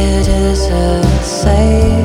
It is a safe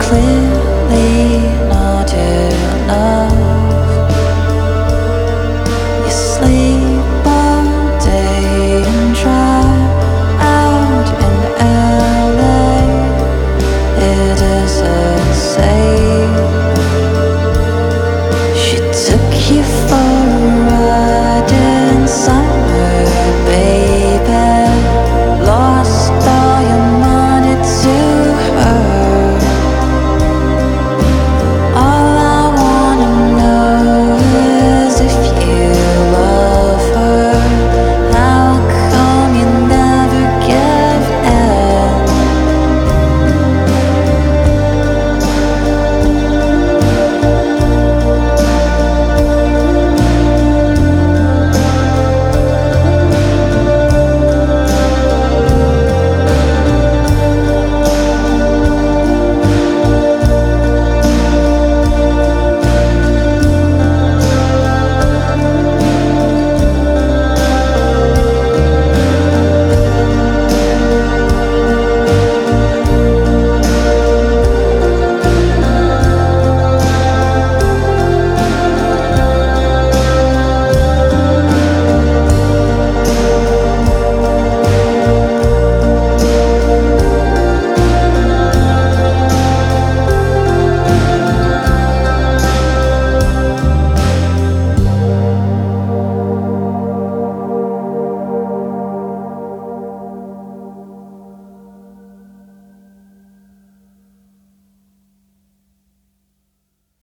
clear.